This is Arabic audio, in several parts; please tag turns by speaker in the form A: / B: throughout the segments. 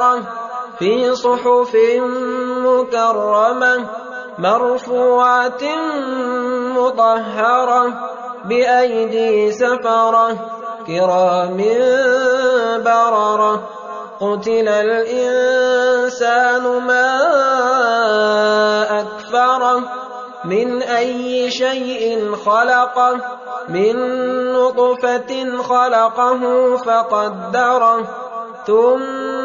A: ذكره في صحف مكرمة مرفوعة مطهرة بأيدي سفرة كرام بررة قتل الإنسان ما أكفره من أي شيء خلقه من نطفة خلقه فقدره ثم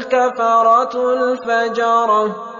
A: الْكَفَرَةُ الْفَجَرَةُ.